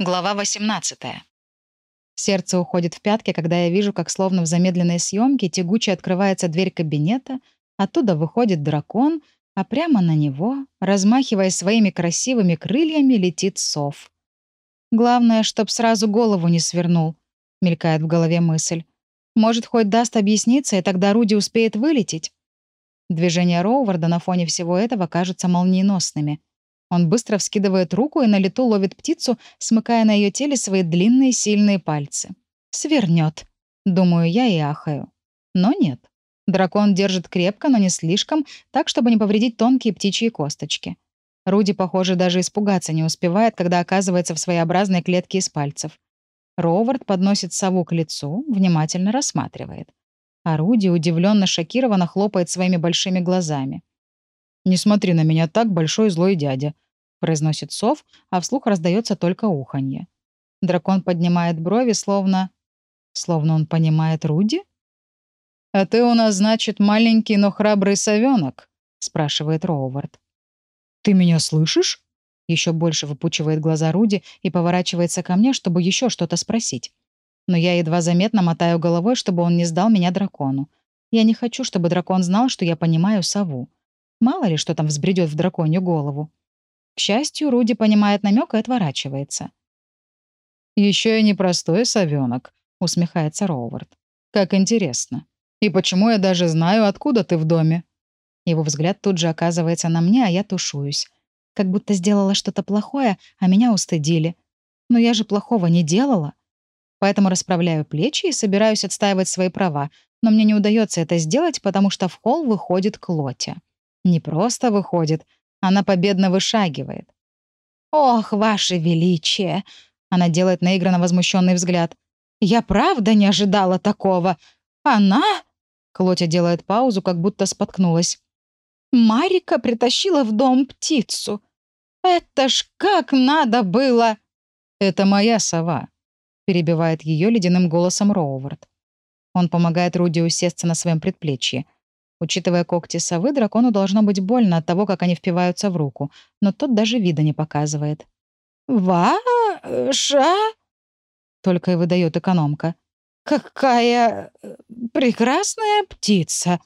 Глава 18. Сердце уходит в пятки, когда я вижу, как словно в замедленной съемке тягуче открывается дверь кабинета, оттуда выходит дракон, а прямо на него, размахивая своими красивыми крыльями, летит сов. «Главное, чтоб сразу голову не свернул», — мелькает в голове мысль. «Может, хоть даст объясниться, и тогда Руди успеет вылететь?» Движения Роуварда на фоне всего этого кажутся молниеносными — он быстро вскидывает руку и на лету ловит птицу, смыкая на ее теле свои длинные сильные пальцы. «Свернет», — думаю я и ахаю. Но нет. Дракон держит крепко, но не слишком, так, чтобы не повредить тонкие птичьи косточки. Руди, похоже, даже испугаться не успевает, когда оказывается в своеобразной клетке из пальцев. Ровард подносит сову к лицу, внимательно рассматривает. А Руди удивленно шокированно хлопает своими большими глазами. «Не смотри на меня так, большой злой дядя», произносит сов, а вслух раздается только уханье. Дракон поднимает брови, словно... Словно он понимает Руди? «А ты у нас, значит, маленький, но храбрый совенок?» — спрашивает Роувард. «Ты меня слышишь?» Еще больше выпучивает глаза Руди и поворачивается ко мне, чтобы еще что-то спросить. Но я едва заметно мотаю головой, чтобы он не сдал меня дракону. Я не хочу, чтобы дракон знал, что я понимаю сову. Мало ли, что там взбредет в драконью голову. К счастью, Руди понимает намек и отворачивается. Еще и непростой совенок, усмехается Роувард. Как интересно. И почему я даже знаю, откуда ты в доме? Его взгляд тут же оказывается на мне, а я тушуюсь. Как будто сделала что-то плохое, а меня устыдили. Но я же плохого не делала. Поэтому расправляю плечи и собираюсь отстаивать свои права, но мне не удается это сделать, потому что в холл выходит Клотя. Не просто выходит, она победно вышагивает. «Ох, ваше величие!» Она делает наигранно возмущенный взгляд. «Я правда не ожидала такого. Она...» Клотя делает паузу, как будто споткнулась. «Марика притащила в дом птицу. Это ж как надо было!» «Это моя сова», — перебивает ее ледяным голосом Роувард. Он помогает Руди усесться на своем предплечье. Учитывая когти совы, дракону должно быть больно от того, как они впиваются в руку, но тот даже вида не показывает. «Ваша?» — только и выдает экономка. «Какая э, прекрасная птица!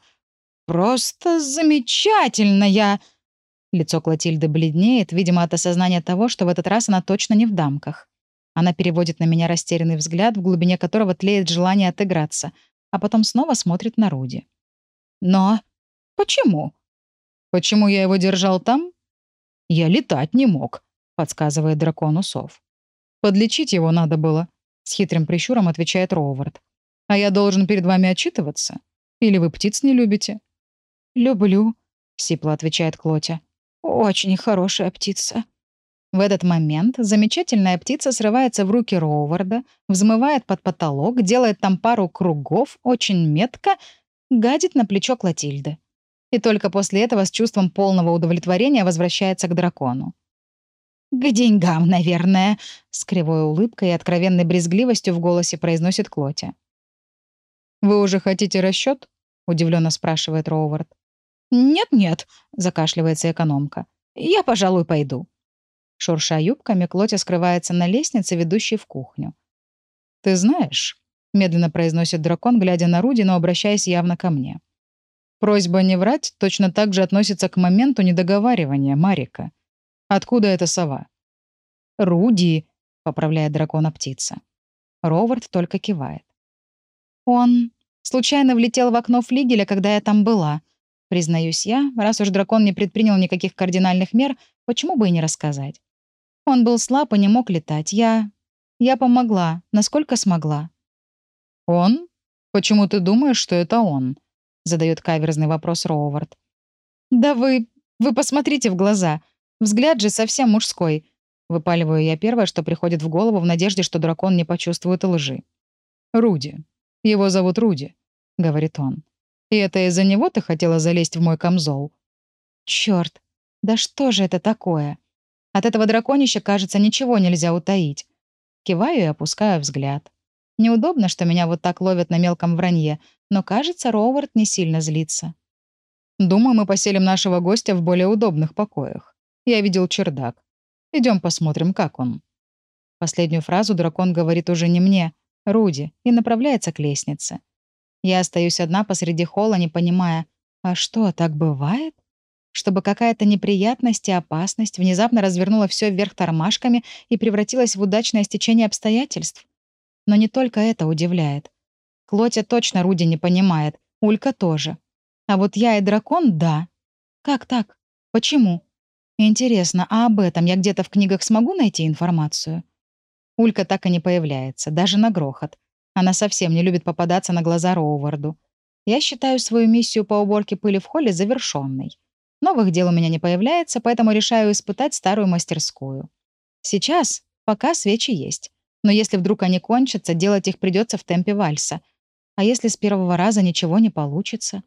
Просто замечательная!» Лицо Клотильды бледнеет, видимо, от осознания того, что в этот раз она точно не в дамках. Она переводит на меня растерянный взгляд, в глубине которого тлеет желание отыграться, а потом снова смотрит на Руди. Но почему? Почему я его держал там? Я летать не мог, подсказывает дракон усов. Подлечить его надо было, с хитрым прищуром отвечает Роувард. А я должен перед вами отчитываться? Или вы птиц не любите? Люблю, сипло отвечает Клотя. Очень хорошая птица. В этот момент замечательная птица срывается в руки Роуварда, взмывает под потолок, делает там пару кругов, очень метко гадит на плечо Клотильды. И только после этого с чувством полного удовлетворения возвращается к дракону. «К деньгам, наверное», — с кривой улыбкой и откровенной брезгливостью в голосе произносит Клотя. «Вы уже хотите расчет? удивленно спрашивает Роувард. «Нет-нет», — закашливается экономка. «Я, пожалуй, пойду». Шурша юбками, Клотя скрывается на лестнице, ведущей в кухню. «Ты знаешь, — медленно произносит дракон, глядя на Руди, но обращаясь явно ко мне. «Просьба не врать точно так же относится к моменту недоговаривания, Марика. Откуда эта сова?» «Руди», — поправляет дракона птица. Ровард только кивает. «Он случайно влетел в окно флигеля, когда я там была», Признаюсь я, раз уж дракон не предпринял никаких кардинальных мер, почему бы и не рассказать? Он был слаб и не мог летать. Я... Я помогла, насколько смогла. «Он? Почему ты думаешь, что это он?» — задает каверзный вопрос Роувард. «Да вы... вы посмотрите в глаза. Взгляд же совсем мужской». Выпаливаю я первое, что приходит в голову в надежде, что дракон не почувствует лжи. «Руди. Его зовут Руди», — говорит он. «И это из-за него ты хотела залезть в мой камзол?» «Чёрт! Да что же это такое?» От этого драконища, кажется, ничего нельзя утаить. Киваю и опускаю взгляд. Неудобно, что меня вот так ловят на мелком вранье, но, кажется, Роувард не сильно злится. Думаю, мы поселим нашего гостя в более удобных покоях. Я видел чердак. Идем посмотрим, как он. Последнюю фразу дракон говорит уже не мне, Руди, и направляется к лестнице. Я остаюсь одна посреди холла, не понимая, а что, так бывает? Чтобы какая-то неприятность и опасность внезапно развернула все вверх тормашками и превратилась в удачное стечение обстоятельств? Но не только это удивляет. Клотя точно Руди не понимает, Улька тоже. А вот я и дракон — да. Как так? Почему? Интересно, а об этом я где-то в книгах смогу найти информацию? Улька так и не появляется, даже на грохот. Она совсем не любит попадаться на глаза Роуварду. Я считаю свою миссию по уборке пыли в холле завершенной. Новых дел у меня не появляется, поэтому решаю испытать старую мастерскую. Сейчас, пока свечи есть. Но если вдруг они кончатся, делать их придется в темпе вальса. А если с первого раза ничего не получится?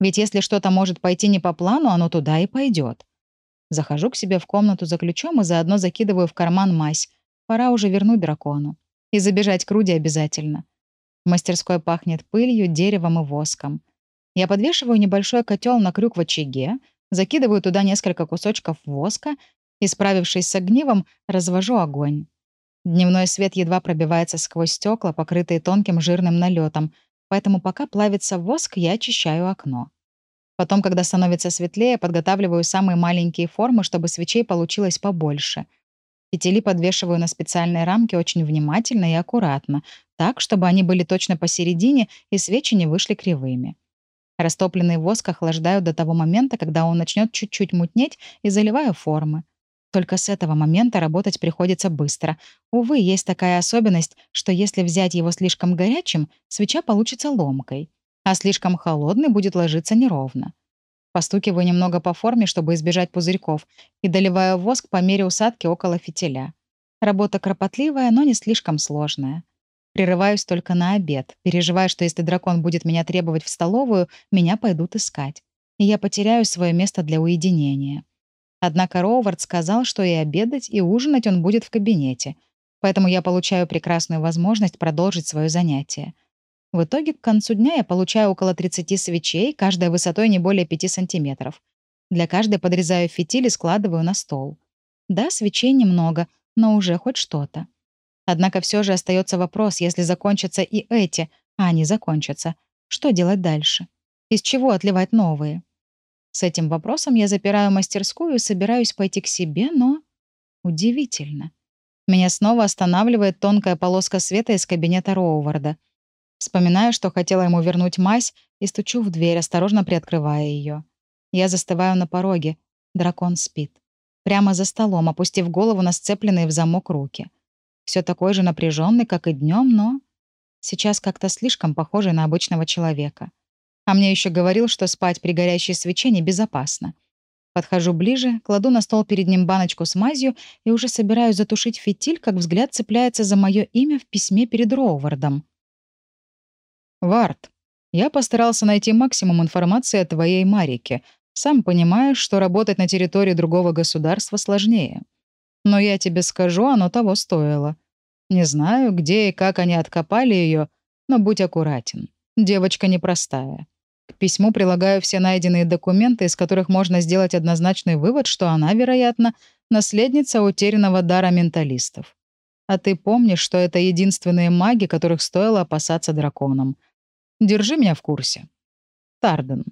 Ведь если что-то может пойти не по плану, оно туда и пойдет. Захожу к себе в комнату за ключом и заодно закидываю в карман мазь. Пора уже вернуть дракону. И забежать к Руди обязательно. В мастерской пахнет пылью, деревом и воском. Я подвешиваю небольшой котел на крюк в очаге, закидываю туда несколько кусочков воска и, справившись с огнивом, развожу огонь. Дневной свет едва пробивается сквозь стекла, покрытые тонким жирным налетом, поэтому пока плавится воск, я очищаю окно. Потом, когда становится светлее, подготавливаю самые маленькие формы, чтобы свечей получилось побольше. Фитили подвешиваю на специальной рамке очень внимательно и аккуратно, так, чтобы они были точно посередине и свечи не вышли кривыми. Растопленный воск охлаждаю до того момента, когда он начнет чуть-чуть мутнеть, и заливаю формы. Только с этого момента работать приходится быстро. Увы, есть такая особенность, что если взять его слишком горячим, свеча получится ломкой, а слишком холодный будет ложиться неровно. Постукиваю немного по форме, чтобы избежать пузырьков, и доливаю воск по мере усадки около фитиля. Работа кропотливая, но не слишком сложная. Прерываюсь только на обед, переживая, что если дракон будет меня требовать в столовую, меня пойдут искать. И я потеряю свое место для уединения. Однако Роувард сказал, что и обедать, и ужинать он будет в кабинете, поэтому я получаю прекрасную возможность продолжить свое занятие. В итоге к концу дня я получаю около 30 свечей, каждая высотой не более 5 сантиметров. Для каждой подрезаю фитиль и складываю на стол. Да, свечей немного, но уже хоть что-то. Однако все же остается вопрос, если закончатся и эти, а они закончатся, что делать дальше? Из чего отливать новые? С этим вопросом я запираю мастерскую и собираюсь пойти к себе, но... Удивительно. Меня снова останавливает тонкая полоска света из кабинета Роуварда. Вспоминаю, что хотела ему вернуть мазь, и стучу в дверь, осторожно приоткрывая ее. Я застываю на пороге. Дракон спит. Прямо за столом, опустив голову на сцепленные в замок руки. Все такой же напряженный, как и днем, но сейчас как-то слишком похожий на обычного человека. А мне еще говорил, что спать при горящей свече небезопасно. Подхожу ближе, кладу на стол перед ним баночку с мазью и уже собираюсь затушить фитиль, как взгляд цепляется за мое имя в письме перед Роувардом. «Варт, я постарался найти максимум информации о твоей Марике. Сам понимаешь, что работать на территории другого государства сложнее. Но я тебе скажу, оно того стоило. Не знаю, где и как они откопали ее, но будь аккуратен. Девочка непростая. К письму прилагаю все найденные документы, из которых можно сделать однозначный вывод, что она, вероятно, наследница утерянного дара менталистов. А ты помнишь, что это единственные маги, которых стоило опасаться драконом. Держи меня в курсе. Тарден.